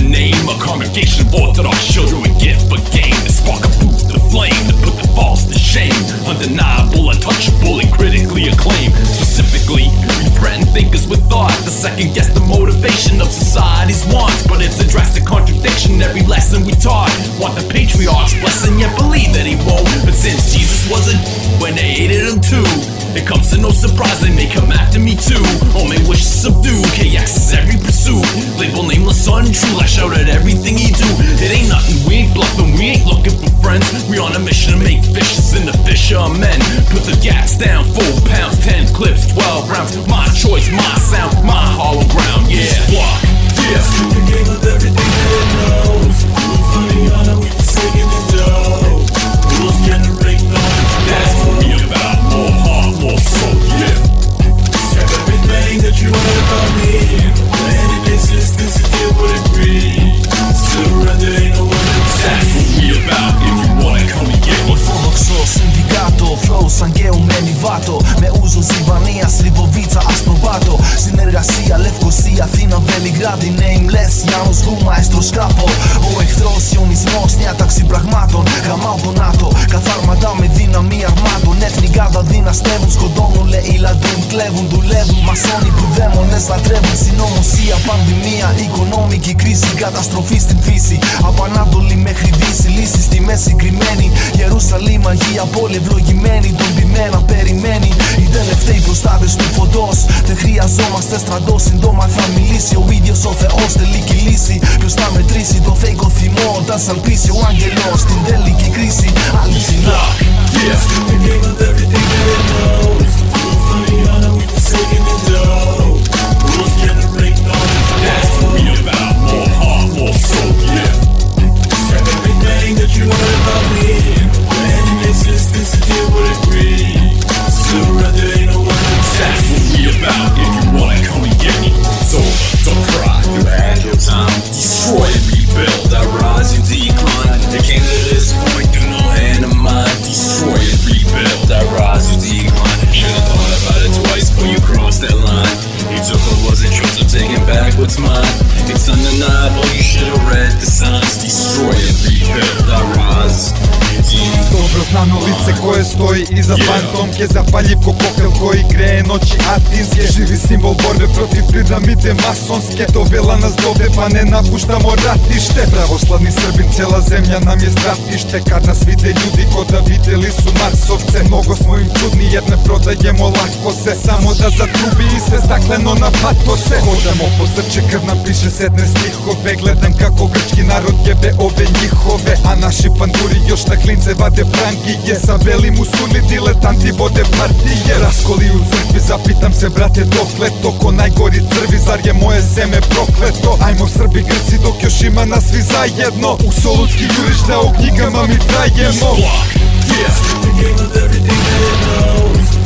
the name of congregation of Orthodox children with gift for gain to spark a boot the flame to put the false to shame, undeniable, untouchable, and critically acclaimed. Specifically, we threaten thinkers with thought to second guess the motivation of society's wants, but it's a drastic contradiction. Every lesson we taught want the patriarch's blessing, yet believe that he won't. But since Jesus wasn't, when they hated him too, it comes to no surprise they may come after me too. Only wish to subdue. Can rounds. My choice, my sound, Βελιγράδι Nameless, Γιάννος Γου, Μαέστρος Κάπο Ο εχθρός, Ιωνισμός, διάταξη πραγμάτων. Γαμάω τον ΝΑΤΟ, καθάρματα με δύναμη αρμάτων Εθνικά δαδύνα στεύουν, σκοτώνουν, λέει λαντούν Κλέβουν, δουλεύουν, μασόνοι που δαίμονες λατρεύουν. Συνωμοσία, πανδημία, οικονομική κρίση Καταστροφή στην φύση, από Ανάτολη μέχρι Δύση Λύση στη μέση κρυμμένη. Ιερουσαλήμ, Αγία Πόλη, ευλογημένη Τον πειμένα περιμένει Οι τελευταίοι προστάτες του φωτός Δεν χρειαζόμαστε στρατό, σύντομα θα μιλήσει Ο ίδιος ο Θεός τελική λύση. Ποιος θα μετρήσει το φέικο θυμό Όταν σαλπίσει ο άγγελος. Στην τελική κρίση Built. Read the signs. Destroy and rebuild. You decline. Dobro znano lice koje stoji iza Yeah. fantomke Zapaljiv ko koktel koji greje noći atinske Živi simbol borbe protiv piramide masonske Dovela nas dovde pa ne napuštamo ratište Pravoslavni Srbin, cijela zemlja nam je stratište Kad nas vide ljudi ko da videli su Marsovce Mnogo smo im čudni jer ne prodajemo lako se Samo da zatrubi i sve stakleno na patose Hodamo po srče krv nam piše sedne стихове Гледам како грчки народ јебе ове нихове А наши пандури још на клинце ваде пранки Је са вели мусули дилетанти воде партије. Расколи у цркви запитам се брате докле Токо најгори црви зар је моје семе проклето? Ајмо Срби Грци док још има нас сви заједно У Солунски јуриш да у книгама ми трајемо Fuck, yeah, everything that I know